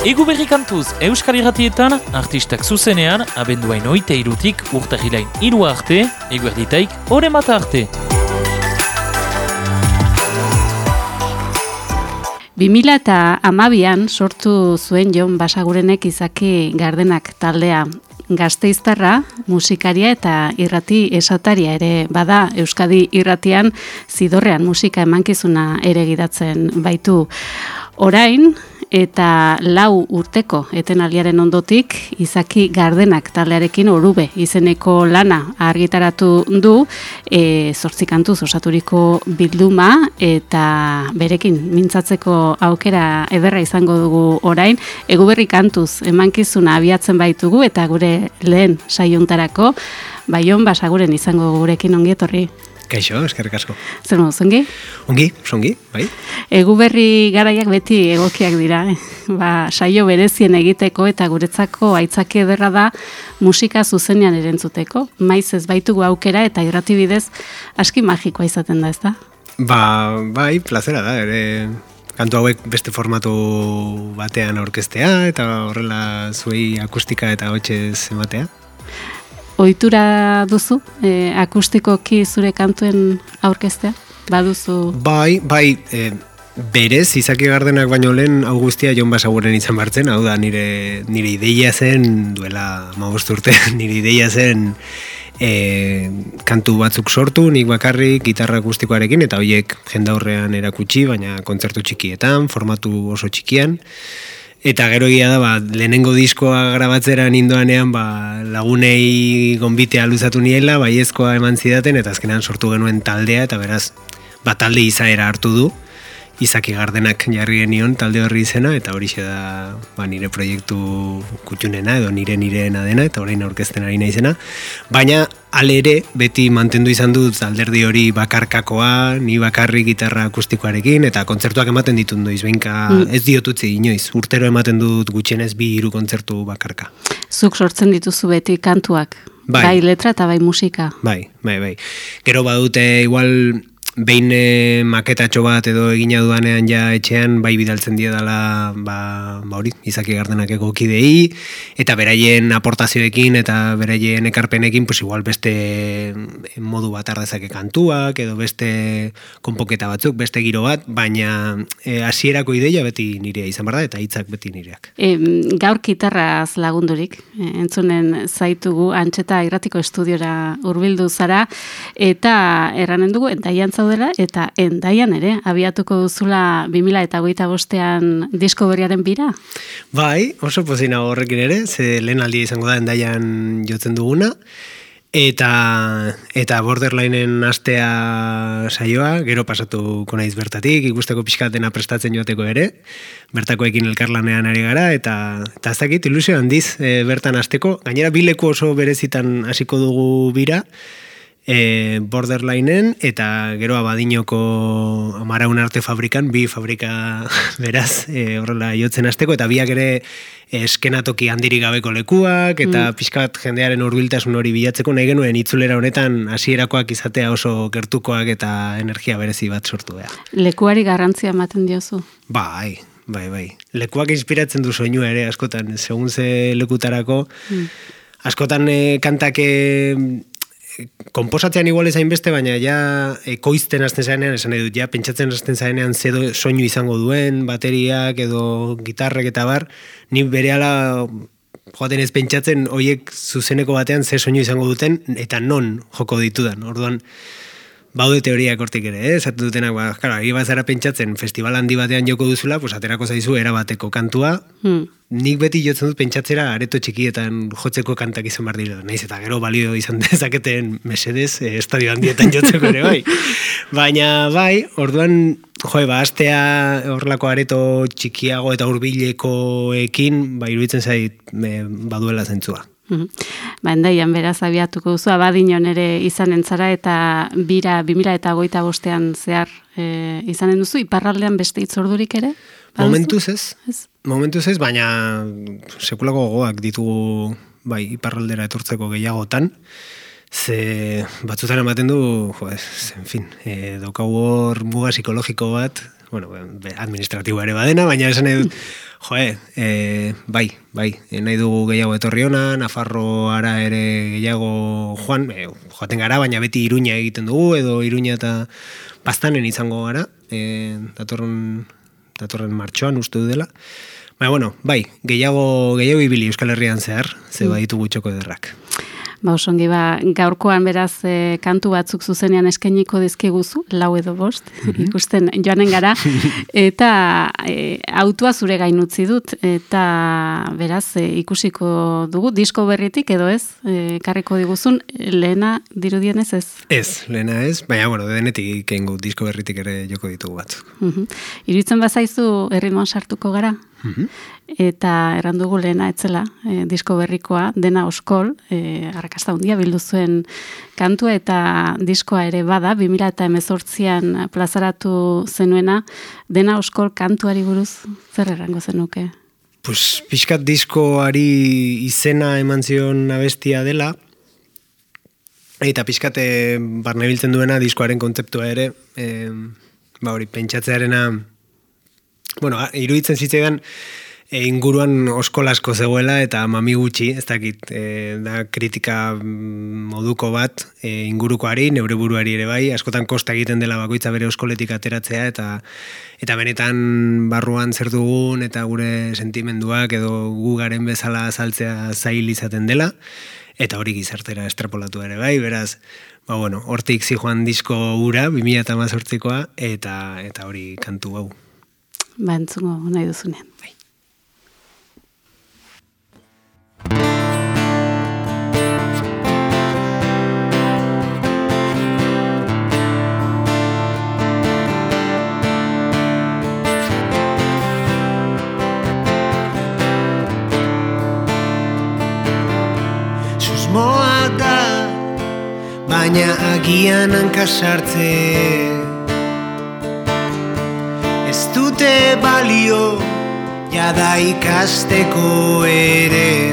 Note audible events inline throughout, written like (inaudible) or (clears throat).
Egu berri kantuz Euskal Irratietan, artistak zuzenean, abenduain oite irutik urtahilain irua arte, eguerditaik ore mata arte. 2000 eta amabian sortu zuen Jon Basagurenek izaki gardenak taldea. Gazteiztarra, musikaria eta irrati esataria ere bada Euskadi irratian zidorrean musika emankizuna ere gidatzen baitu. Orain, eta lau urteko etenaldiaren ondotik izaki gardenak taldearekin orube izeneko lana argitaratu du e, zortzikantuz osaturiko bilduma eta berekin mintzatzeko aukera ederra izango dugu orain eguberri kantuz emankizuna abiatzen baitugu eta gure lehen saiontarako baion basaguren izango gurekin ongietorri. Kaixo, eskerrik asko. Zer modu, zongi? Ongi, zongi, bai. Egu berri garaiak beti egokiak dira. Eh? Ba, saio berezien egiteko eta guretzako aitzaki ederra da musika zuzenean erentzuteko. Maiz ez baitugu aukera eta irratibidez aski magikoa izaten da, ez da? Ba, bai, plazera da, ere kantu hauek beste formatu batean aurkeztea eta horrela zuei akustika eta hotxez ematea ohitura duzu e, akustikoki zure kantuen aurkeztea? Baduzu? Bai, bai, e, berez, izaki gardenak baino lehen augustia Jon Basaguren izan bartzen, hau da, nire, nire ideia zen, duela magost urte, (laughs) nire ideia zen e, kantu batzuk sortu, nik bakarrik, gitarra akustikoarekin, eta horiek jendaurrean erakutsi, baina kontzertu txikietan, formatu oso txikian, Eta gero egia da, ba, lehenengo diskoa grabatzera nindoanean ba, lagunei gonbitea luzatu niela, baiezkoa eman zidaten, eta azkenan sortu genuen taldea, eta beraz, ba, talde izaera hartu du, izaki gardenak jarri genion talde horri izena, eta hori da ba, nire proiektu kutxunena, edo nire nireena dena, eta orain aurkezten ari izena. Baina, ale ere, beti mantendu izan dut alderdi hori bakarkakoa, ni bakarrik gitarra akustikoarekin, eta kontzertuak ematen ditut noiz, benka mm. ez diotutzi inoiz, urtero ematen dut gutxenez bi hiru kontzertu bakarka. Zuk sortzen dituzu beti kantuak, bai, bai letra eta bai musika. Bai, bai, bai. Gero badute igual behin e, maketatxo bat edo egina duanean ja etxean bai bidaltzen die dela ba, ba hori, izaki gardenak egokidei eta beraien aportazioekin eta beraien ekarpenekin pues igual beste eh, modu bat ardezake kantuak edo beste konpoketa batzuk, beste giro bat baina e, hasierako ideia beti nirea izan barda eta hitzak beti nireak. E, Gaur kitarraz lagundurik entzunen zaitugu antxeta irratiko estudiora hurbildu zara eta erranen dugu eta zaudela eta endaian ere, abiatuko duzula 2000 eta goita bostean disko berriaren bira? Bai, oso pozina horrekin ere, ze lehen aldia izango da endaian jotzen duguna, eta eta borderlineen astea saioa, gero pasatu konaiz bertatik, ikusteko pixkatena prestatzen joateko ere, bertakoekin elkarlanean ari gara, eta eta ez dakit, ilusio handiz e, bertan asteko, gainera bileku oso berezitan hasiko dugu bira, e, borderlineen eta gero abadinoko amaraun arte fabrikan, bi fabrika (laughs) beraz e, horrela jotzen azteko, eta biak ere eskenatoki handiri gabeko lekuak, eta mm. pixkat jendearen urbiltasun hori bilatzeko nahi genuen itzulera honetan hasierakoak izatea oso gertukoak eta energia berezi bat sortu behar. Lekuari garrantzia ematen diozu? Bai, bai, bai. Lekuak inspiratzen du soinua ere askotan, segun ze lekutarako, mm. askotan e, kantak komposatzean igual ezain beste, baina ja ekoizten hasten zaenean, esan edut, ja pentsatzen hasten zaenean zedo soinu izango duen, bateriak edo gitarrek eta bar, ni bere ala joaten ez pentsatzen hoiek zuzeneko batean ze soinu izango duten eta non joko ditudan. Orduan, baude teoriak hortik ere, eh? Zatu dutenak, ba, karo, ari bazara pentsatzen festival handi batean joko duzula, pues aterako zaizu erabateko kantua, hmm. nik beti jotzen dut pentsatzera areto txikietan jotzeko kantak izan behar dira. Naiz eta gero balio izan (laughs) dezaketen mesedez, eh, estadio handietan (laughs) jotzeko ere, bai. Baina, bai, orduan, joe, ba, astea horrelako areto txikiago eta hurbilekoekin, ba, iruditzen zait, eh, baduela zentzua. Ba, endaian beraz abiatuko duzu, abadinon ere izanen zara eta bira 2000 eta goita bostean zehar e, izanen duzu, iparraldean beste itzordurik ere? Baduzu? Momentuz ez, ez, momentuz ez, baina sekulako gogoak ditugu bai, iparraldera etortzeko gehiagotan, ze batzutan ematen du, jo, ez, en fin, e, hor muga psikologiko bat, bueno, administratiboa ere badena, baina esan nahi dut, jo, e, bai, bai, e, nahi dugu gehiago etorri ona, Nafarro ara ere gehiago joan, e, joaten gara, baina beti iruña egiten dugu, edo iruña eta pastanen izango gara, e, datorren, datorren martxoan uste dela. Baina, bueno, bai, gehiago, gehiago ibili Euskal Herrian zehar, ze mm. baditu gutxoko ederrak. Ba, osongi, ba, gaurkoan beraz e, kantu batzuk zuzenean eskainiko dizkiguzu, lau edo bost, mhm. ikusten joanen gara, (laughs) eta e, autua zure gainutzi dut, eta beraz e, ikusiko dugu, disko berritik edo ez, e, karriko diguzun, lehena dirudien ez ez? Ez, lehena ez, baina, bueno, denetik ikengu disko berritik ere joko ditugu batzuk. Uh Iruitzen bazaizu, erritmoan sartuko gara? Mhm. Eta errandugu lehena etzela, e, disko berrikoa, dena oskol, e, arrakasta hundia bildu zuen kantua eta diskoa ere bada, 2000 eta emezortzian plazaratu zenuena, dena oskol kantuari buruz, zer errango zenuke? Pues, pixkat diskoari izena eman zion abestia dela, eta pixkate barnebiltzen duena diskoaren kontzeptua ere, e, ba hori, pentsatzearena, bueno, iruditzen zitzaidan e, inguruan oskolasko zegoela eta mami gutxi, ez dakit, e, da kritika moduko bat e, ingurukoari, neure buruari ere bai, askotan kosta egiten dela bakoitza bere oskoletik ateratzea eta eta benetan barruan zer dugun eta gure sentimenduak edo gu garen bezala azaltzea zail izaten dela. Eta hori gizartera estrapolatu ere bai, beraz, ba bueno, hortik zi joan disko ura, 2008koa, eta, eta hori kantu hau ba entzungo nahi duzunean. Bai. Susmoa da, baina agian hankasartzen dute balio jada ikasteko ere.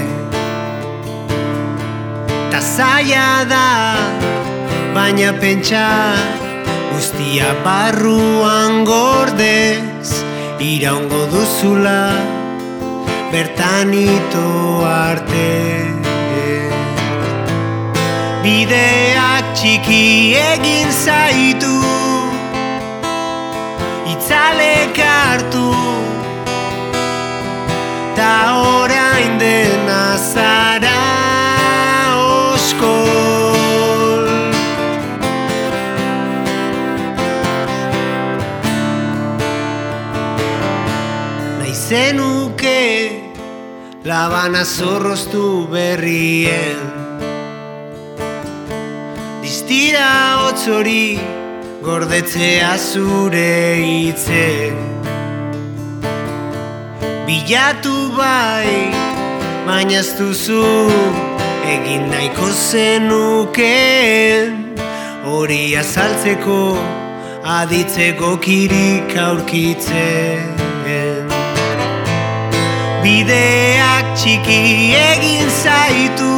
Ta zaila da baina pentsa guztia barruan gordez iraungo duzula bertanito arte. Bideak txiki egin zaitu itzalek hartu Ta orain dena zara oskol. Naizenuke labana zorroztu berrien. Distira otzori gordetzea zure hitze. Bilatu bai, baina ez duzu egin nahiko zenukeen Hori azaltzeko aditzeko kirik aurkitzen. Bideak txiki egin zaitu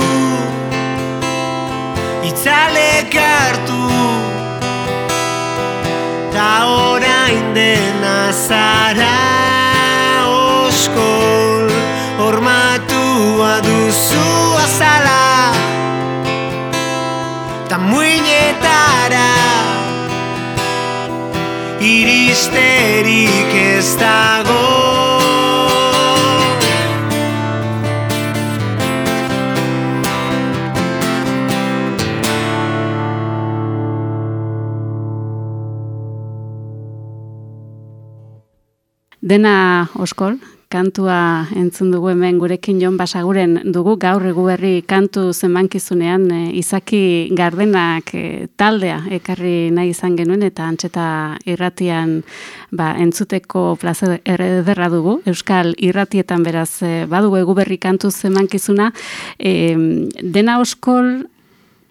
Itzalek hartu eta orain dena zara oskol. Hormatua duzu azala eta muinetara. Iristerik ez dago Dena oskol, kantua entzun dugu hemen gurekin Jon Basaguren dugu gaur eguberri kantu zenbankizunean e, izaki gardenak e, taldea ekarri nahi izan genuen eta antxeta irratian ba, entzuteko plaza ederra dugu. Euskal irratietan beraz e, badugu eguberri kantu zenbankizuna. E, dena oskol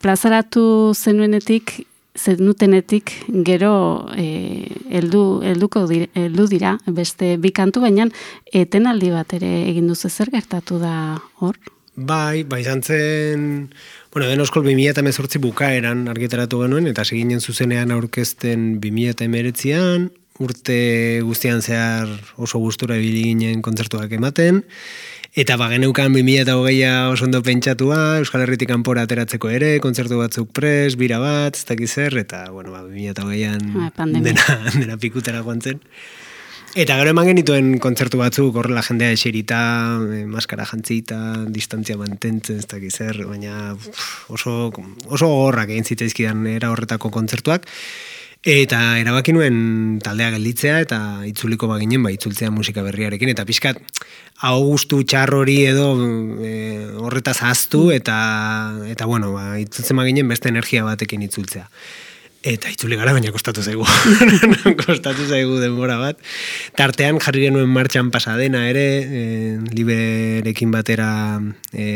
plazaratu zenuenetik zenutenetik gero e, eldu, elduko dira, eldu dira beste bi kantu baina etenaldi bat ere egin duzu zer gertatu da hor? Bai, bai zantzen, bueno, den oskol 2000 eta mezortzi bukaeran argitaratu genuen, eta seginen zuzenean aurkezten 2000 eta emeretzian, urte guztian zehar oso gustura ibili ginen kontzertuak ematen, eta ba geneukan 2008a oso ondo pentsatua, Euskal Herritik kanpora ateratzeko ere, kontzertu batzuk pres, bira bat, ez dakiz zer, eta bueno, ba, 2008an Ah, pandemia. dena, (laughs) dena pikutera joan zen. Eta gero eman genituen kontzertu batzuk, horrela jendea eserita, eh, maskara jantzita, distantzia mantentzen, ez dakiz zer, baina uf, oso, oso gogorrak egin zitzaizkidan era horretako kontzertuak. Eta erabaki nuen taldea gelditzea eta itzuliko baginen ba itzultzea musika berriarekin eta pixkat hau gustu txar hori edo e, horretaz ahaztu eta eta bueno, ba, itzultzen baginen beste energia batekin itzultzea. Eta itzuli gara, baina kostatu zaigu. (laughs) kostatu zaigu denbora bat. Tartean jarri genuen martxan pasadena ere, e, liberekin batera e,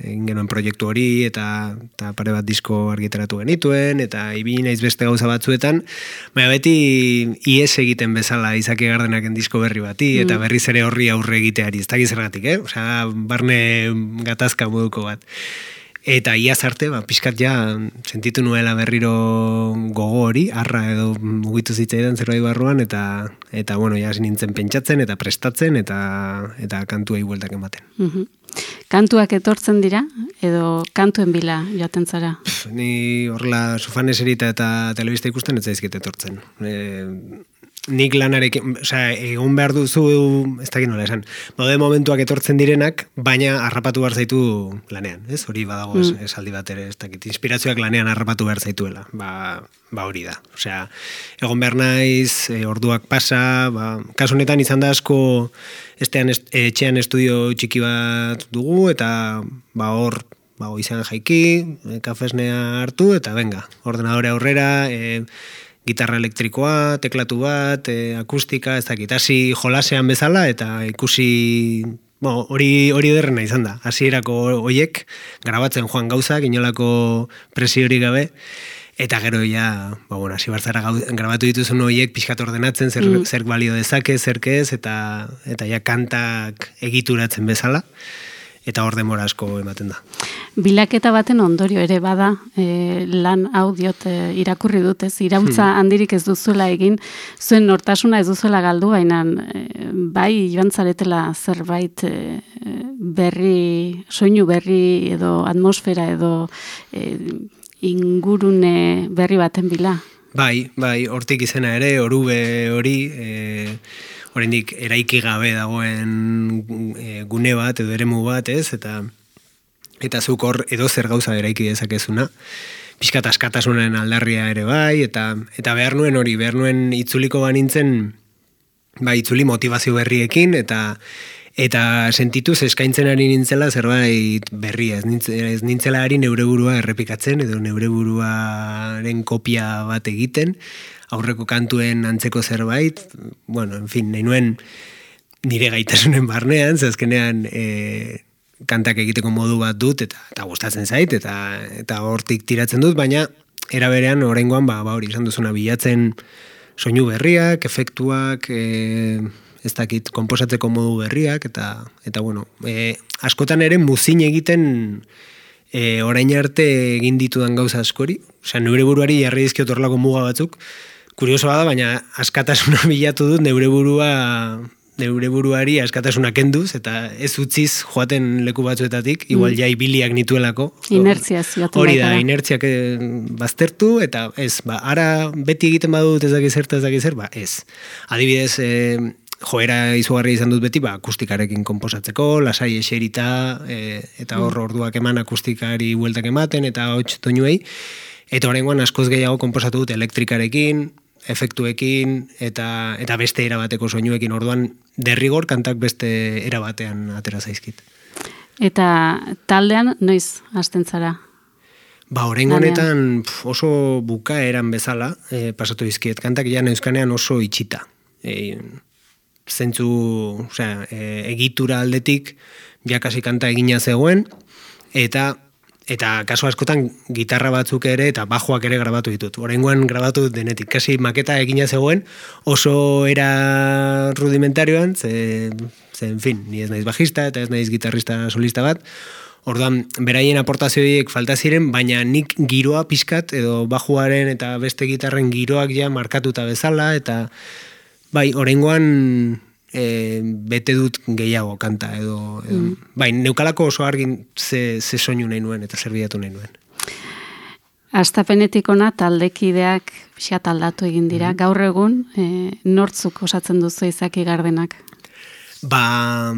egin genuen proiektu hori, eta, eta pare bat disko argitaratu genituen, eta ibili naiz beste gauza batzuetan, baina beti ies egiten bezala izaki gardenaken disko berri bati, eta berriz ere horri aurre egiteari, ez dakiz zergatik, eh? Osea, barne gatazka moduko bat. Eta iaz arte, ba, pixkat ja, sentitu nuela berriro gogo hori, arra edo mugitu zitzaidan zerbait barruan, eta, eta bueno, ja, nintzen pentsatzen, eta prestatzen, eta, eta kantuei bueltak ematen. Mhm. Kantuak etortzen dira, edo kantuen bila joaten zara. Pff, Ni horrela sofan eserita eta telebista ikusten ez zaizkit etortzen. E, nik lanarekin, osea, egon behar duzu, ez dakit nola esan, baude momentuak etortzen direnak, baina harrapatu behar zaitu lanean, ez? Hori badago es, esaldi bat ere, ez dakit, inspirazioak lanean harrapatu behar zaituela, ba, ba hori da. Osea, egon behar naiz, e, orduak pasa, ba, kasu honetan izan da asko, estean, est, etxean estudio txiki bat dugu, eta ba hor, ba, izan jaiki, kafesnea hartu, eta venga, ordenadore aurrera, e, gitarra elektrikoa, teklatu bat, e, akustika, ez dakit, hasi jolasean bezala, eta ikusi, bo, hori hori derrena izan da. Hasierako hoiek grabatzen joan gauzak, inolako presiori gabe, eta gero ja, ba, bueno, hasi barzara gau, grabatu dituzun hoiek pixkat ordenatzen, zer, zer balio dezake, zer ez, eta, eta ja kantak egituratzen bezala, eta hor demora asko ematen da. Bilaketa baten ondorio ere bada, e, lan hau diot e, irakurri dut, ez, irautza handirik ez duzuela egin, zuen nortasuna ez duzuela galdu, baina e, bai joan zaretela zerbait e, berri, soinu berri edo atmosfera edo e, ingurune berri baten bila. Bai, bai, hortik izena ere, orube hori, e, oraindik eraiki gabe dagoen e, gune bat edo eremu bat, ez? Eta eta zuk hor edo zer gauza eraiki dezakezuna. Piskat askatasunen aldarria ere bai, eta eta behar nuen hori, behar nuen itzuliko banintzen, bai, itzuli motivazio berriekin, eta eta sentituz eskaintzen ari nintzela zerbait berria, ez, nintz, ez nintzela ari neure burua errepikatzen edo neure buruaren kopia bat egiten, aurreko kantuen antzeko zerbait, bueno, en fin, nahi nuen nire gaitasunen barnean, ze azkenean e, kantak egiteko modu bat dut eta eta gustatzen zait eta eta hortik tiratzen dut, baina era berean oraingoan ba, ba hori izan duzuna bilatzen soinu berriak, efektuak, e, ez dakit, konposatzeko modu berriak, eta, eta bueno, e, askotan ere muzin egiten e, orain arte egin ditudan gauza askori, osea, neure buruari jarri dizkiot horrelako muga batzuk, kuriosoa da, baina askatasuna (laughs) bilatu dut neure burua neure buruari askatasuna kenduz, eta ez utziz joaten leku batzuetatik, igual ja ibiliak nituelako. Inertzia zioten Hori da, inertziak eh, baztertu, eta ez, ba, ara beti egiten badut ez dakiz zer, ez dakiz zer, ba, ez. Adibidez, e, joera izugarri izan dut beti, ba, akustikarekin konposatzeko, lasai eserita, e, eta hor orduak eman akustikari bueltak ematen, eta hots toinuei, eta horrengoan askoz gehiago konposatu dut elektrikarekin, efektuekin, eta, eta beste erabateko soinuekin, orduan derrigor kantak beste erabatean atera zaizkit. Eta taldean noiz hasten zara? Ba, orain Lanean. honetan oso bukaeran bezala, e, pasatu dizkiet, kantak ja euskanean oso itxita. E, zentzu, osea, e, egitura aldetik, jakasi kanta egina zegoen, eta eta kasu askotan gitarra batzuk ere eta bajoak ere grabatu ditut. Oraingoan grabatu dut denetik, kasi maketa egina zegoen oso era rudimentarioan, ze, ze en fin, ni ez naiz bajista eta ez naiz gitarrista solista bat. Orduan, beraien aportazioiek falta ziren, baina nik giroa pizkat edo bajuaren eta beste gitarren giroak ja markatuta bezala eta bai, oraingoan e, bete dut gehiago kanta edo, edo mm. bai, neukalako oso argin ze, ze soinu nahi nuen eta zerbiatu nahi nuen. Astapenetik ona taldekideak pixat aldatu egin dira. Mm Gaur egun, e, nortzuk osatzen duzu izaki gardenak? Ba,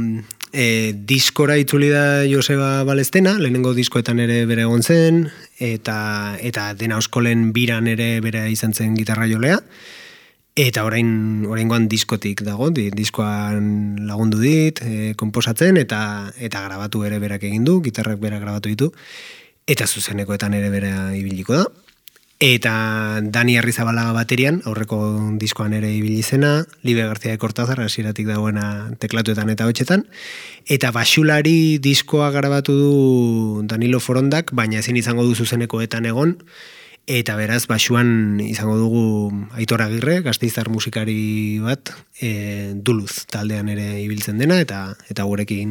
e, diskora itzuli da Joseba Balestena, lehenengo diskoetan ere bere egon zen, eta, eta dena oskolen biran ere bere izan zen gitarra jolea. Eta orain oraingoan diskotik dago, di, diskoan lagundu dit, e, konposatzen eta eta grabatu ere berak egin du, gitarrak berak grabatu ditu. Eta zuzenekoetan ere bera ibiliko da. Eta Dani Arrizabala baterian, aurreko diskoan ere ibili zena, Libe Garzia de Cortázar hasieratik dagoena teklatuetan eta hotxetan. Eta basulari diskoa grabatu du Danilo Forondak, baina ezin izango du zuzenekoetan egon, Eta beraz, basuan izango dugu Aitor Agirre, gazteizar musikari bat, e, duluz taldean ere ibiltzen dena, eta eta gurekin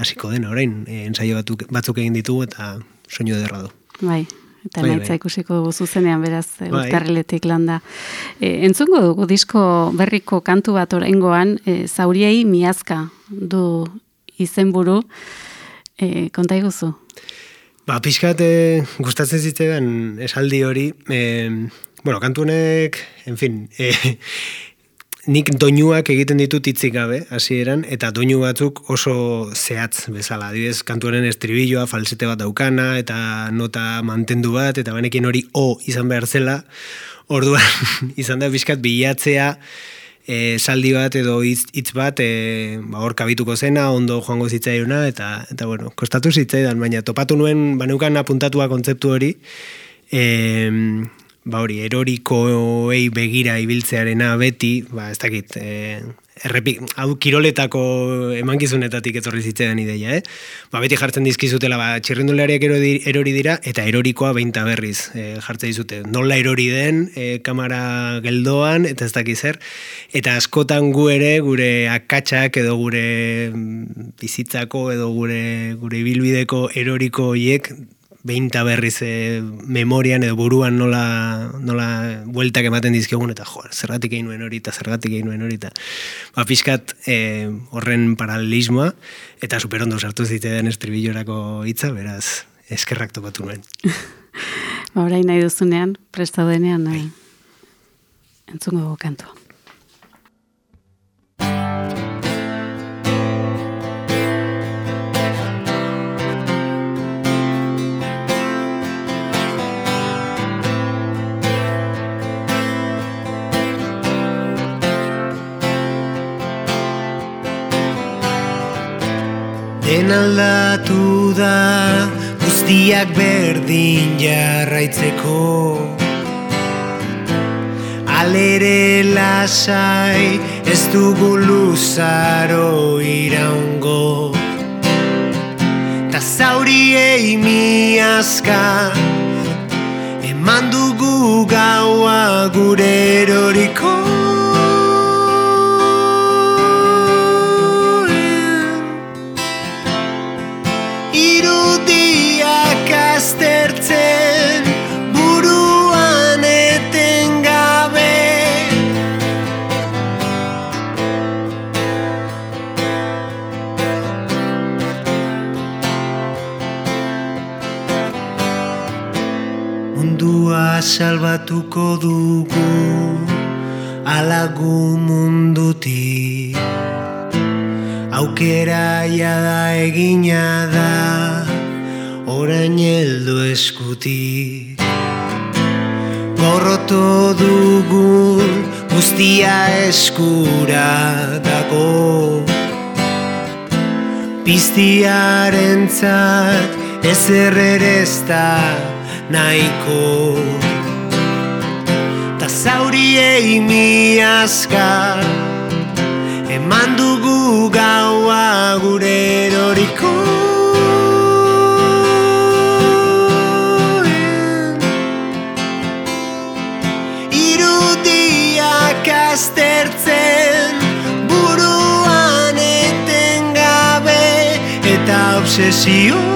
hasiko dena orain, e, ensaio batzuk, batzuk egin ditugu eta soinu derra du. Bai, eta bai, naitza bai. ikusiko zuzenean beraz, bai. urtarriletik landa. E, entzungo dugu disko berriko kantu bat oraingoan, e, zauriei miazka du izenburu, e, konta iguzu? Ba, pixkat e, gustatzen zitzaidan esaldi hori, e, bueno, kantunek, en fin, e, nik doinuak egiten ditut hitzik gabe, hasieran eta doinu batzuk oso zehatz bezala. Adibidez, kantuaren estribilloa, falsete bat daukana, eta nota mantendu bat, eta banekin hori o izan behar zela, orduan (laughs) izan da pixkat bilatzea, e, saldi bat edo hitz bat e, ba, hor kabituko zena, ondo joango zitzaiona, eta, eta bueno, kostatu zitzaidan, baina topatu nuen, baneukan apuntatua kontzeptu hori, e, ba hori, erorikoei begira ibiltzearena beti, ba ez dakit, e, errepi, hau kiroletako emankizunetatik etorri zitzaidan ideia, eh? Ba, beti jartzen dizkizutela, ba, txirrindulariak erori dira, eta erorikoa beinta berriz e, jartzen dizute. Nola erori den, e, kamara geldoan, eta ez dakiz zer. Eta askotan gu ere, gure akatsak edo gure mm, bizitzako edo gure, gure bilbideko eroriko hiek beinta berriz e, memorian edo buruan nola, nola bueltak ematen dizkegun eta jo, zergatik egin nuen hori eta zergatik egin nuen hori eta ba, pixkat e, horren paralelismoa eta superondo sartu zite den estribillorako hitza, beraz eskerrak topatu nuen. (laughs) ba, orain nahi duzunean, prestaudenean, bai. entzungo kantua. Den aldatu da guztiak berdin jarraitzeko. Alere lasai ez dugu luzaro iraungo. Ta zauriei miazka Eman dugu gaua gure eroriko salbatuko dugu alagu munduti Aukera jada egina da orain eldo eskuti Gorroto dugu guztia eskura dago. Piztiaren zat ez errerezta nahiko. Ta zauriei miazka Eman dugu gaua gure eroriko Irudiak aztertzen buruan etengabe eta obsesio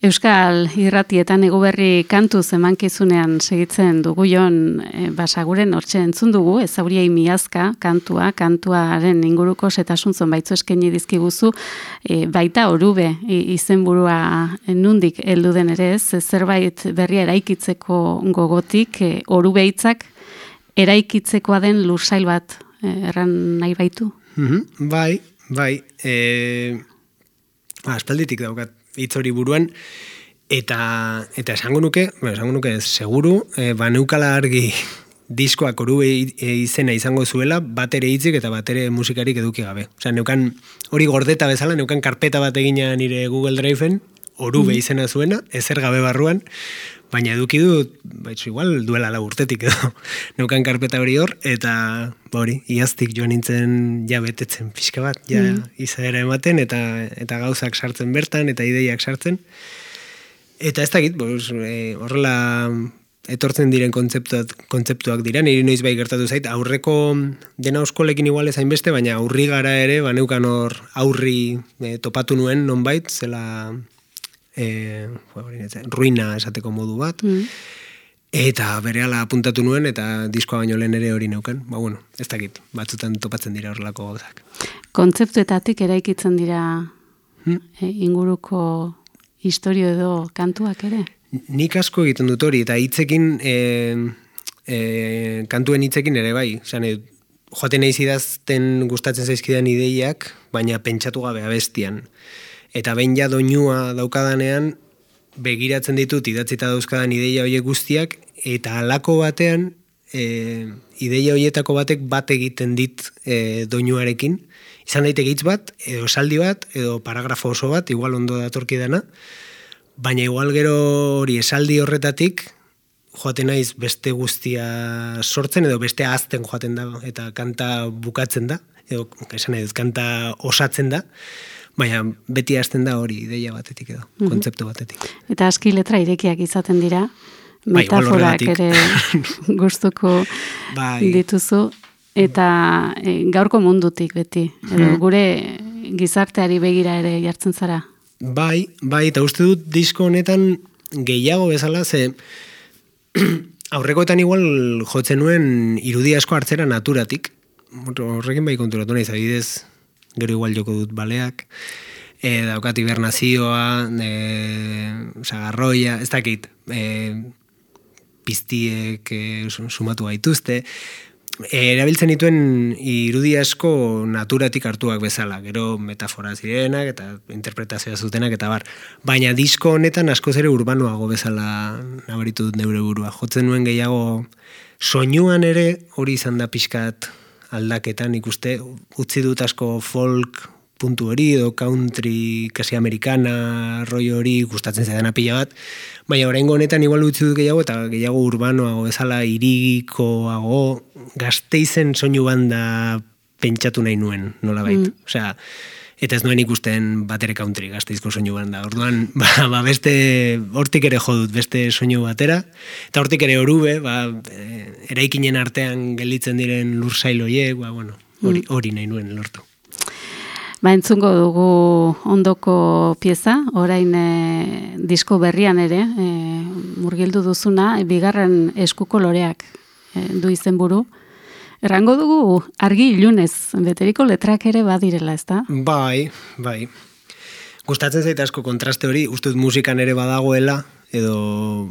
Euskal irratietan eguberri kantu zemankizunean segitzen dugu jon e, basaguren hortxe entzun dugu, ezauriei miazka kantua, kantuaren inguruko setasun zonbaitzu eskaini dizkiguzu, e, baita orube izenburua nundik heldu den ere ez, zerbait berria eraikitzeko gogotik, e, orube hitzak eraikitzekoa den lursail bat erran nahi baitu. Mhm, Bai, bai. E, aspalditik daukat hitz hori buruan, eta eta esango nuke, bueno, esango nuke seguru, e, ba neukala argi (laughs) diskoak oru e, izena izango zuela, bat ere hitzik eta bat ere musikarik eduki gabe. Osea, neukan hori gordeta bezala, neukan karpeta bat egina nire Google Drive-en, orube izena zuena, ezer gabe barruan, baina eduki dut, baitzu igual duela lau urtetik edo, (laughs) neukan karpeta hori hor, eta ba hori, iaztik joan nintzen ja betetzen pixka bat, ja izaera ematen, eta eta gauzak sartzen bertan, eta ideiak sartzen. Eta ez dakit, bos, e, horrela etortzen diren kontzeptuak, kontzeptuak dira, niri noiz bai gertatu zait, aurreko dena oskolekin igual ez hainbeste, baina aurri gara ere, baneukan hor aurri e, topatu nuen nonbait, zela e, ruina esateko modu bat, Mm. eta berehala apuntatu nuen, eta diskoa baino lehen ere hori neukan, ba bueno, ez dakit, batzutan topatzen dira horrelako gauzak. kontzeptuetatik eraikitzen dira Hmm? e, inguruko historio edo kantuak ere. Nik asko egiten dut hori, eta hitzekin, e, e, kantuen hitzekin ere bai. Zan, e, joaten naiz idazten gustatzen zaizkidan ideiak, baina pentsatu gabe abestian. Eta behin ja doinua daukadanean, begiratzen ditut idatzita dauzkadan ideia horiek guztiak, eta halako batean, e, ideia horietako batek bat egiten dit e, doinuarekin. Izan daiteke hitz bat, edo esaldi bat, edo paragrafo oso bat, igual ondo datorki dana, Baina igual gero hori esaldi horretatik joaten naiz beste guztia sortzen edo beste azten joaten da eta kanta bukatzen da edo esan dut kanta osatzen da baina beti hasten da hori ideia batetik edo, kontzeptu batetik. Eta aski letra irekiak izaten dira, Bai, metaforak horregatik. ere (laughs) gustuko Bai. dituzu, eta e, gaurko mundutik beti, edo Mhm. gure gizarteari begira ere jartzen zara. Bai, bai, eta uste dut disko honetan gehiago bezala, ze (clears throat) aurrekoetan igual jotzen nuen irudi asko hartzera naturatik. Horrekin bai konturatu naiz, adibidez, gero igual joko dut baleak, e, daukat hibernazioa, e, sagarroia, ez dakit, e, piztiek e, sumatu gaituzte, E, erabiltzen dituen irudi asko naturatik hartuak bezala, gero metafora zirenak eta interpretazioa zutenak eta bar. Baina disko honetan askoz ere urbanoago bezala nabaritu dut neure burua. Jotzen nuen gehiago soinuan ere hori izan da pixkat aldaketan ikuste utzi dut asko folk puntu hori edo country kasi americana rollo hori gustatzen zaidana pila bat baina oraingo honetan igual utzi dut gehiago eta gehiago urbanoago bezala irikoago gazteizen soinu banda pentsatu nahi nuen nola bait Mm. osea eta ez nuen ikusten batere country gazteizko soinu banda. Orduan, (laughs) ba, ba beste, hortik ere jo dut beste soinu batera, eta hortik ere orube, ba, e, eraikinen artean gelditzen diren lursail horiek, ba, bueno, hori, hori nahi nuen lortu. Ba, entzungo dugu ondoko pieza, orain e, disko berrian ere, e, murgildu duzuna, bigarren eskuko loreak e, du izen buru. Errango dugu argi ilunez, beteriko letrak ere badirela, ezta? Bai, bai. Gustatzen zait asko kontraste hori, ustut musikan ere badagoela, edo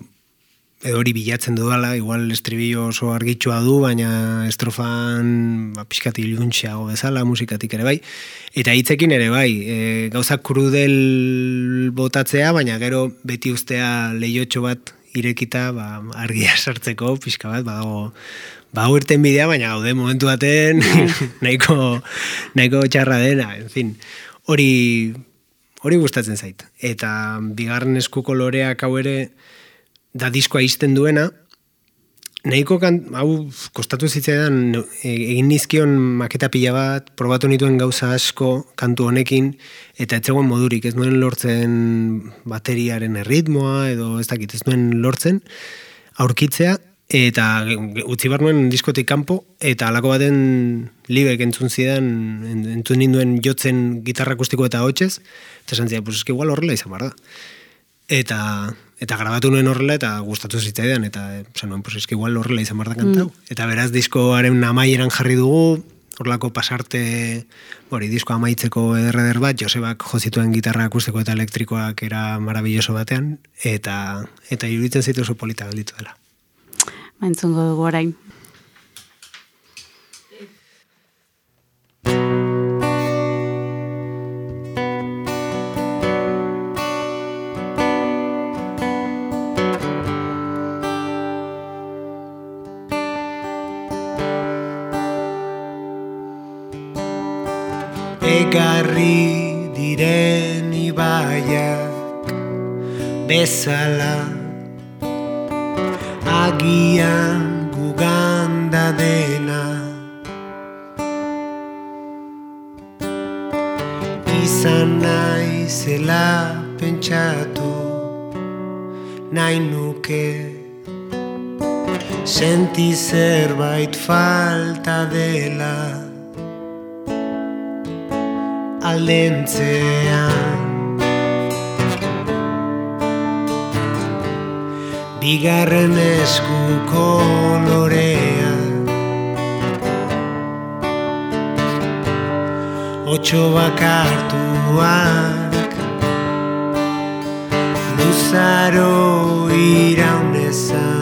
edo hori bilatzen dudala, igual estribillo oso argitsua du, baina estrofan ba, pixkati iluntxeago bezala, musikatik ere bai. Eta hitzekin ere bai, e, gauzak krudel botatzea, baina gero beti ustea lehiotxo bat irekita ba, argia sartzeko, pixka bat, badago, ba irten bidea, baina gaude momentu baten (laughs) nahiko, nahiko txarra dena, en fin, hori hori gustatzen zait. Eta bigarren eskuko loreak hau ere, da diskoa izten duena, nahiko kan, hau kostatu zitzaidan e, egin nizkion maketa pila bat, probatu nituen gauza asko kantu honekin, eta etzegoen modurik, ez nuen lortzen bateriaren erritmoa, edo ez dakit, ez nuen lortzen, aurkitzea, eta utzi bar nuen diskotik kanpo, eta alako baten libek entzun zidan, entzun ninduen jotzen gitarra akustiko eta hotxez, eta esan zia, pues eski igual horrela izan bar da. Eta, eta grabatu nuen horrela eta gustatu zitzaidan eta esan nuen, pues eski igual horrela izan barda kantau. Mm. Eta beraz diskoaren amaieran jarri dugu, horlako pasarte, hori disko amaitzeko ederreder bat, Josebak jozituen gitarra akusteko eta elektrikoak era marabilloso batean, eta eta iruditzen zitu oso polita galditu dela. Maintzungo dugu orain. egarri diren ibaiak bezala senti zerbait falta dela alentzean Bigarren esku kolorea. Otxo bakartuak. Luzaro iraunezan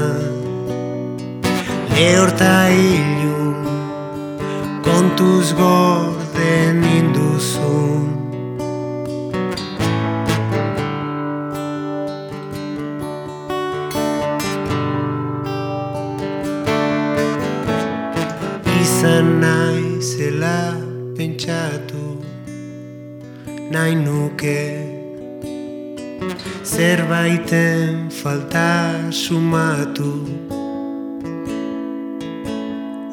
Lehorta ilun Kontuz gorden induzun Izan nahi zela pentsatu Nahi nuke. Zerbaiten falta sumatu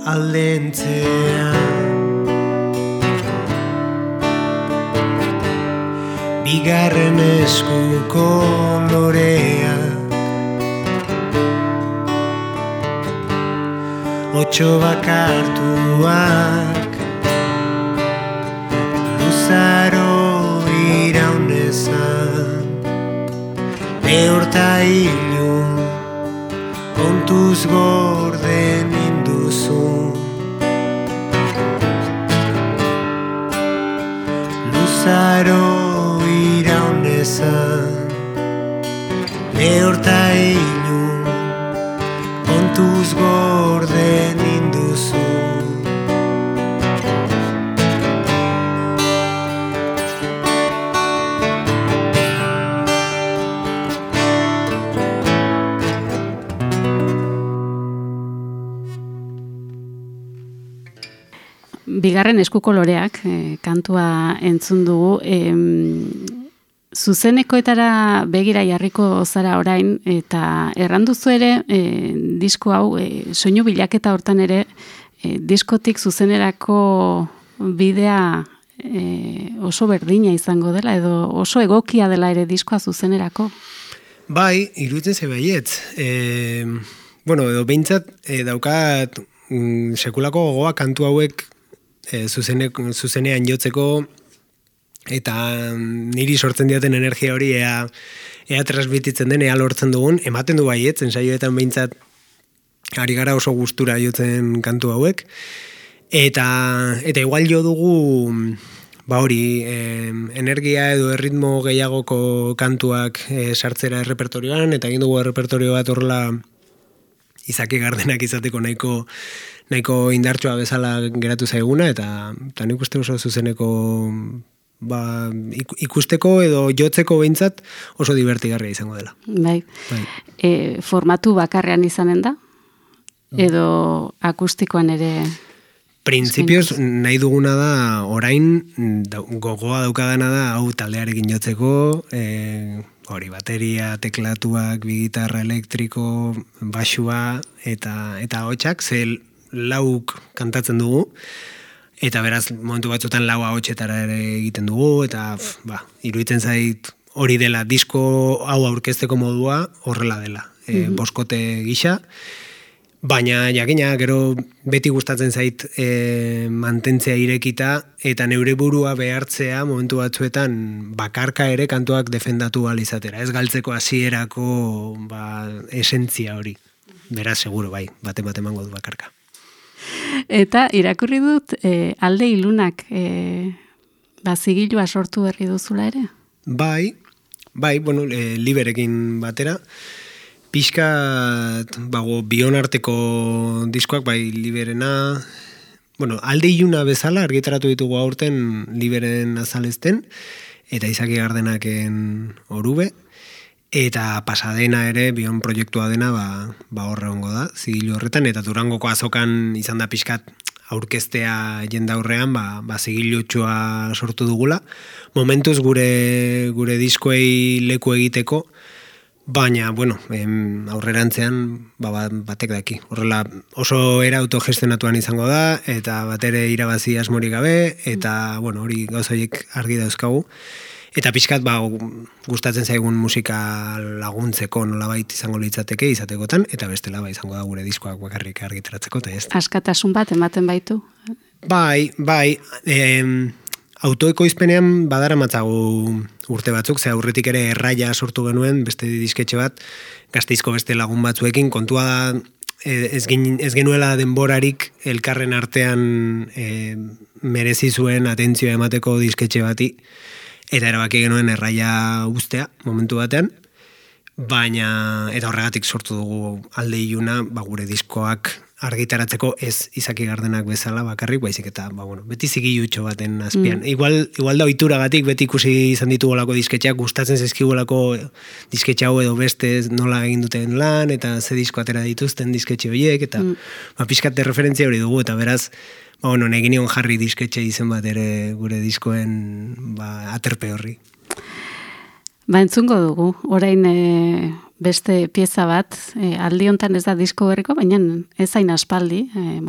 Aldentzean bigarren eskuko lorea Otxo bakartuak. Luzaro iraunezan Eorta ilun Kontuz gorden Luzaro iraunezan Lehorta ilun Bigarren eskuko loreak, e, kantua entzun dugu, e, zuzenekoetara begira jarriko zara orain, eta erranduzu ere, e, disko hau, e, soinu bilaketa hortan ere, e, diskotik zuzenerako bidea e, oso berdina izango dela, edo oso egokia dela ere diskoa zuzenerako. Bai, iruditzen ze baiet. E, bueno, edo behintzat e, daukat mm, sekulako gogoa kantu hauek e, zuzene, zuzenean jotzeko eta niri sortzen diaten energia hori ea, ea transmititzen den, ea lortzen dugun, ematen du baiet, ensaioetan behintzat ari gara oso gustura jotzen kantu hauek, eta, eta igual jo dugu ba hori, eh, energia edo erritmo gehiagoko kantuak eh, sartzera errepertorioan, eta egin dugu errepertorio bat horrela izaki gardenak izateko nahiko nahiko indartsua bezala geratu zaiguna, eta, eta nik uste oso zuzeneko ba, ikusteko edo jotzeko behintzat oso divertigarria izango dela. Bai. bai. E, formatu bakarrean izanen da? Edo akustikoan ere Printzipioz nahi duguna da orain gogoa daukadana da hau taldearekin jotzeko e, hori bateria, teklatuak, bigitarra elektriko, basua eta eta hotxak ze lauk kantatzen dugu eta beraz momentu batzutan lau hotxetara ere egiten dugu eta ba, iruditzen zait hori dela disko hau aurkezteko modua horrela dela. E, boskote gisa Baina, jakina, gero beti gustatzen zait e, mantentzea irekita eta neure burua behartzea momentu batzuetan bakarka ere kantuak defendatu izatera. Ez galtzeko hasierako ba, esentzia hori. Beraz, seguro, bai, bate bate emango du bakarka. Eta irakurri dut e, alde ilunak e, bazigilua sortu berri duzula ere? Bai, bai, bueno, e, liberekin batera. Pixka bago bion arteko diskoak bai liberena. Bueno, alde iluna bezala argitaratu ditugu aurten liberen azalezten eta izaki gardenaken orube eta pasadena ere bion proiektua dena ba, ba horre hongo da zigilu horretan eta durangoko azokan izan da pixkat aurkeztea jenda aurrean ba, ba zigilu sortu dugula momentuz gure gure diskoei leku egiteko Baina, bueno, em, aurrerantzean ba, ba, batek daki. Horrela oso era autogestionatuan izango da, eta batere irabazi asmori gabe, eta bueno, hori gauzoiek argi dauzkagu. Eta pixkat, ba, gustatzen zaigun musika laguntzeko nolabait izango litzateke izatekotan, eta bestela ba, izango da gure diskoak bakarrik argitaratzeko, eta ez. Askatasun bat ematen baitu? Bai, bai, em, autoekoizpenean badara matzagu urte batzuk, ze aurretik ere erraia sortu genuen, beste disketxe bat, gazteizko beste lagun batzuekin, kontua da e, ez, ez genuela denborarik elkarren artean e, merezi zuen atentzioa emateko disketxe bati, eta erabaki genuen erraia guztea momentu batean, baina eta horregatik sortu dugu alde iluna, ba, gure diskoak argitaratzeko ez izaki gardenak bezala bakarrik, baizik eta ba, bueno, beti zigilutxo baten azpian. Mm. Igual, igual da oituragatik beti ikusi izan ditugolako disketxeak, gustatzen zezkigolako disketxe hau edo beste nola egin duten lan, eta ze disko atera dituzten disketxe horiek, eta mm. ba, pixkat referentzia hori dugu, eta beraz, ba, bueno, negin jarri disketxe izen bat ere gure diskoen ba, aterpe horri. Ba, entzungo dugu, orain e, beste pieza bat, e, aldi hontan ez da disko berriko, baina ez zain aspaldi, e,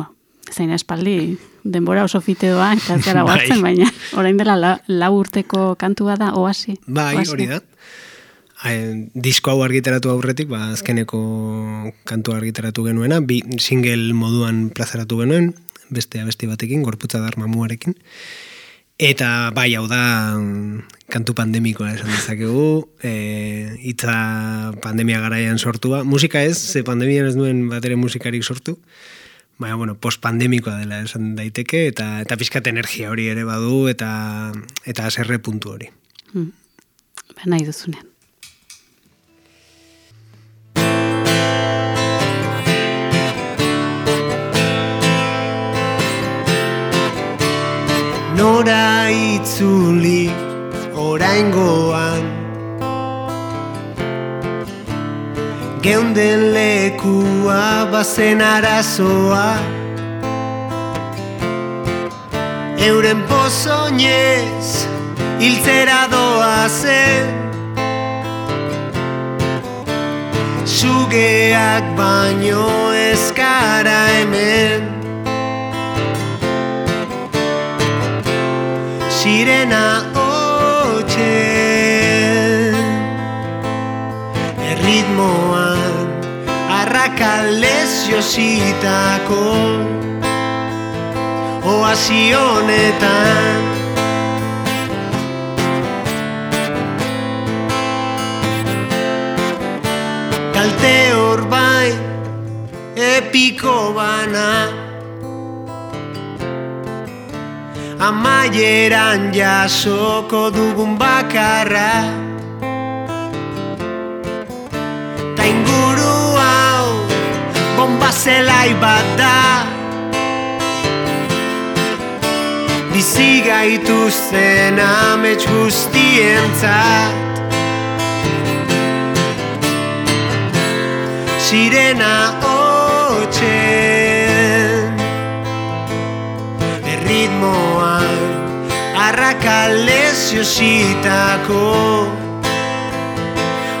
ez zain aspaldi, denbora oso fiteoa, eta ez gara (laughs) bai. guatzen, baina orain dela la, la urteko kantua da, oasi. Bai, hori da. disko hau argitaratu aurretik, ba, azkeneko kantu argitaratu genuena, bi single moduan plazaratu genuen, beste abesti batekin, gorputza dar mamuarekin. Eta bai, hau da kantu pandemikoa esan dezakegu, (laughs) e, itza pandemia garaian sortua. Musika ez, ze pandemia ez duen bat ere musikarik sortu. Baina, bueno, post-pandemikoa dela esan daiteke, eta eta pizkat energia hori ere badu, eta eta zerre puntu hori. Hmm. Ba, nahi duzunean. Nora itzuli oraingoan. Geunden lekua bazen arazoa. Euren pozoinez hiltzera doa zen. Sugeak baino ezkara hemen sirena hotxe Erritmoan arrakalez jositako. Oasi honetan. Kalte hor bai, epiko bana. Amaieran jasoko dugun bakarra. Ta inguru hau bomba zelai bat da. Bizi gaituzten amets guztientzat. Sirena hotxen Erritmoan Arrakalez jositako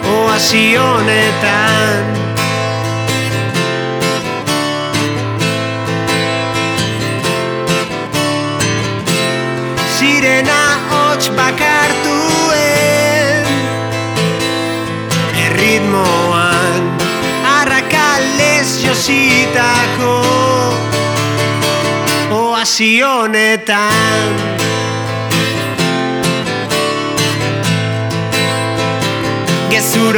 Oasi honetan Sirena hots bakartuen. Erritmoan Arrakalez jositako Oasi honetan. Gezur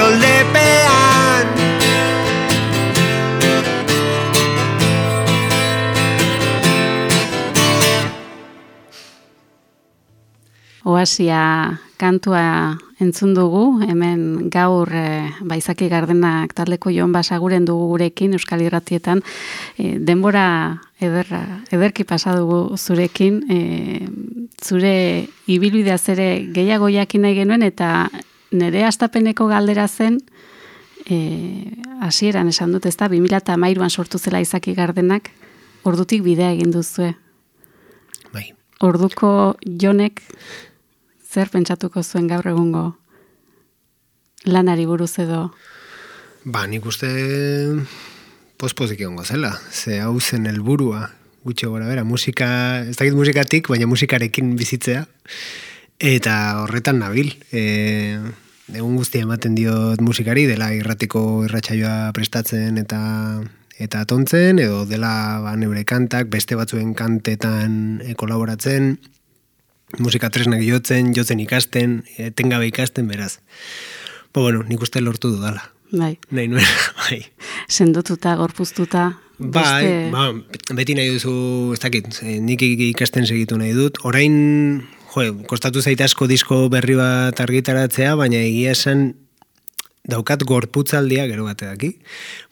Oasia kantua entzun dugu, hemen gaur e, baizaki gardenak taldeko joan basaguren dugu gurekin Euskal Irratietan. E, denbora ederra, ederki pasa dugu zurekin, e, zure ibilbidea zere gehiago jakin nahi genuen eta nire astapeneko galdera zen, e, hasieran esan dut ezta, 2008an sortu zela izaki gardenak, ordutik bidea egin duzue. Bai. Orduko jonek zer pentsatuko zuen gaur egungo lanari buruz edo Ba, nik uste pospozik egongo zela. Ze hau zen helburua gutxi gora bera. Musika, ez dakit musikatik, baina musikarekin bizitzea. Eta horretan nabil. E, egun guztia ematen diot musikari, dela irratiko irratsaioa prestatzen eta eta tontzen, edo dela ba, neure kantak, beste batzuen kantetan e, kolaboratzen, musika tresnak jotzen, jotzen ikasten, etengabe ikasten, beraz. Bo, bueno, nik uste lortu dudala. bai, Nahi nuen, (laughs) bai. sendotuta, gorpuztuta, Bai, ba, beti nahi duzu, ez dakit, nik ikasten segitu nahi dut. Orain, jo, kostatu zait asko disko berri bat argitaratzea, baina egia esan daukat gorputzaldia gero bate daki.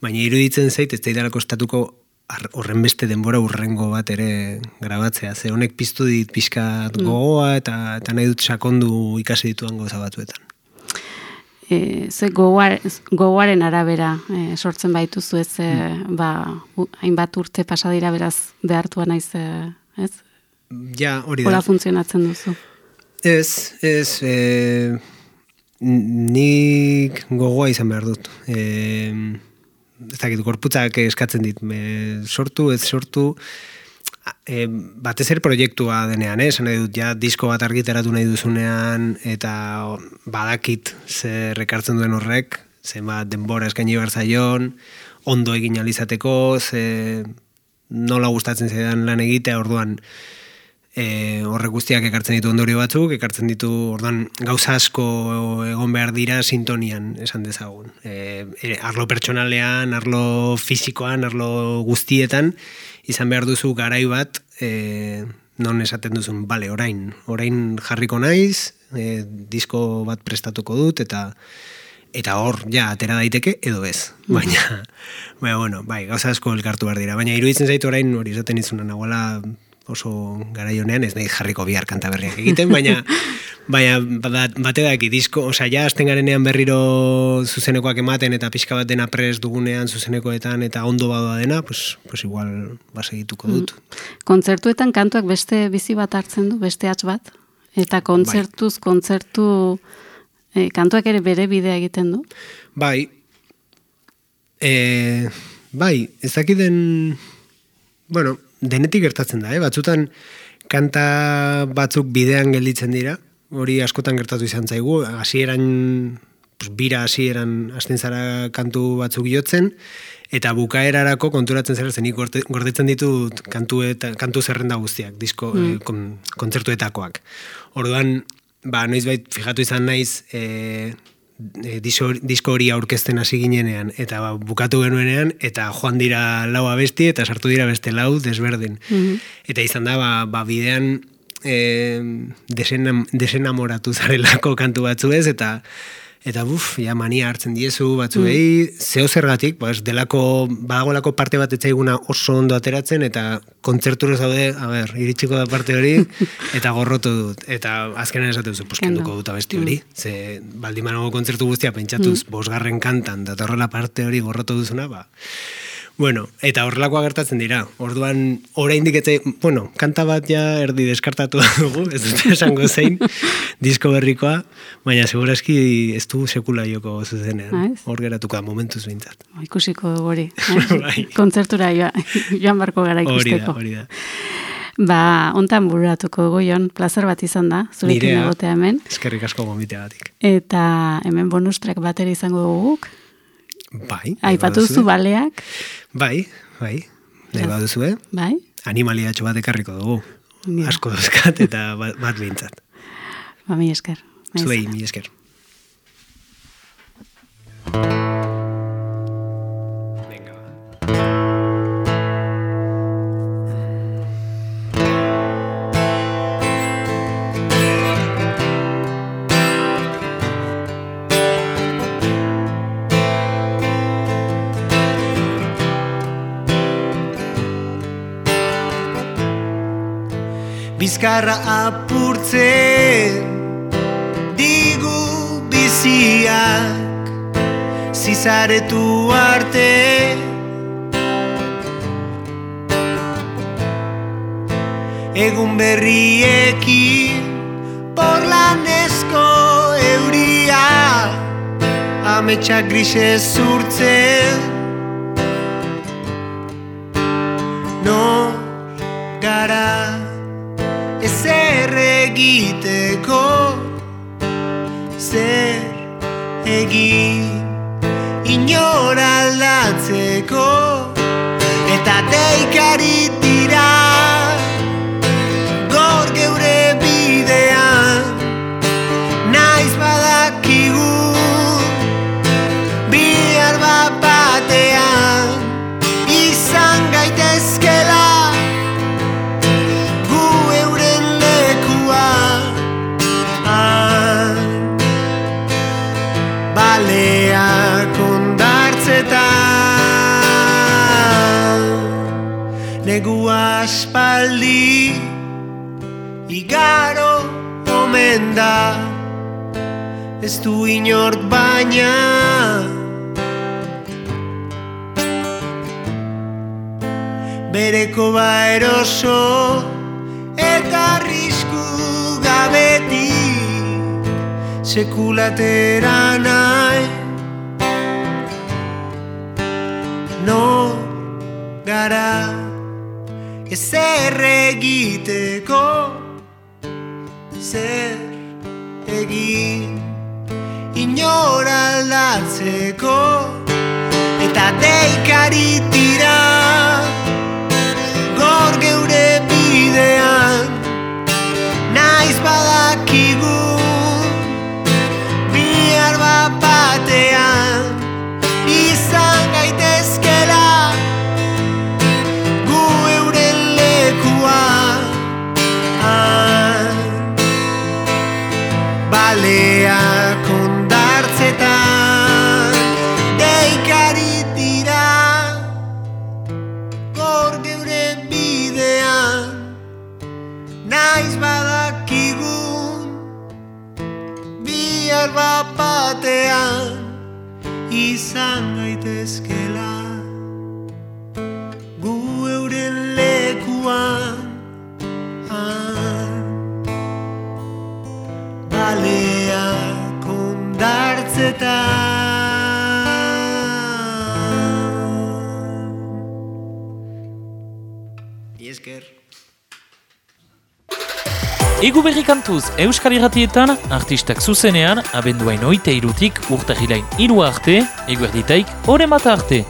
Baina iruditzen zait, ez daidala kostatuko horren beste denbora urrengo bat ere grabatzea. Ze honek piztu dit pixkat gogoa eta, eta nahi dut sakondu ikasi dituan goza batzuetan. e, ze gogoar, gogoaren arabera e, sortzen baituzu ez, e, ba, u- hainbat urte pasa dira beraz behartua naiz, e, ez? Ja, hori da. Hola funtzionatzen duzu. Ez, ez, e, nik gogoa izan behar dut. E, ez dakit, gorputzak eskatzen dit, e, sortu, ez sortu, e, batez ere proiektua denean, eh? esan nahi dut, ja, disko bat argitaratu nahi duzunean, eta badakit zer ekartzen duen horrek, zenbat denbora eskaini behar zaion, ondo egin alizateko, ze nola gustatzen zaidan lan egitea, orduan, e, horrek guztiak ekartzen ditu ondorio batzuk, ekartzen ditu ordan gauza asko egon behar dira sintonian, esan dezagun. E, e, arlo pertsonalean, arlo fisikoan, arlo guztietan, izan behar duzu garai bat, e, non esaten duzun, bale, orain, orain jarriko naiz, e, disko bat prestatuko dut, eta eta hor, ja, atera daiteke, edo ez. Baina, baina, bueno, bai, gauza asko elkartu behar dira. Baina, iruditzen zaitu orain, hori esaten izunan, nagoela oso garaionean, ez nahi jarriko bihar kanta berriak egiten, baina, (laughs) baina bat- bate daki disko, osea, ja, azten garenean berriro zuzenekoak ematen, eta pixka bat dena pres dugunean zuzenekoetan, eta ondo badoa dena, pues, pues igual basegituko dut. Kontzertuetan kantuak beste bizi bat hartzen du, beste hatz bat, eta kontzertuz, kontzertu, e, kantuak ere bere bidea egiten du. Bai, e, bai, ez dakiten, bueno, denetik gertatzen da, eh? batzutan kanta batzuk bidean gelditzen dira, hori askotan gertatu izan zaigu, hasieran pues, bira hasieran hasten zara kantu batzuk jotzen, eta bukaerarako konturatzen zara zenik gordetzen ditut kantu, eta, kantu zerrenda guztiak, disko, mm. kon, kontzertuetakoak. Orduan, ba, noizbait fijatu izan naiz, e, e, disko hori aurkezten hasi ginenean eta ba, bukatu genuenean eta joan dira lau abesti eta sartu dira beste lau desberdin. Eta izan da, ba, ba bidean e, desenam, desenamoratu zarelako kantu batzu ez, eta eta buf, ja mania hartzen diezu batzuei, mm. zeo zergatik, pues, delako, badagolako parte bat etzaiguna oso ondo ateratzen, eta kontzerturo zaude, a ber, iritsiko da parte hori, (laughs) eta gorrotu dut. Eta azkenean esatu duzu, pues, kenduko dut abesti hori. Mm. Ze, baldimanago kontzertu guztia pentsatuz, mm. bosgarren kantan, datorrela parte hori gorrotu duzuna, ba, Bueno, eta horrelakoa gertatzen dira. Orduan, oraindik eta, bueno, kanta bat ja erdi deskartatu (laughs) dugu, ez dut esango zein, (laughs) disko berrikoa, baina segurazki ez du sekula joko zuzenean. Hor geratuko da momentuz bintzat. Ikusiko dugu hori. (laughs) bai. Kontzertura joan barko gara ikusteko. Hori da, hori da. Ba, ontan bururatuko goion, plazer bat izan da, zurekin egotea hemen. Eskerrik asko gomitea batik. Eta hemen bonustrak bateri izango duguk. Bai. Aipatu zu baleak. Bai, bai. Nahi baduzu, eh? Bai. Animaliatxo bat ekarriko dugu. Ja. Asko duzkat eta (laughs) bat, bat bintzat. Ba, mi esker. Zuei, mi esker. Bizkarra apurtzen digu biziak zizaretu arte. Egun berriekin porlanesko euria ametsak grise zurtzen egin. Inor aldatzeko Eta deikari tira. Gor geure bidean Egu berri kantuz Euskal Irratietan, artistak zuzenean, abenduain oite irutik urtahilain irua arte, eguerditaik, ore mata arte.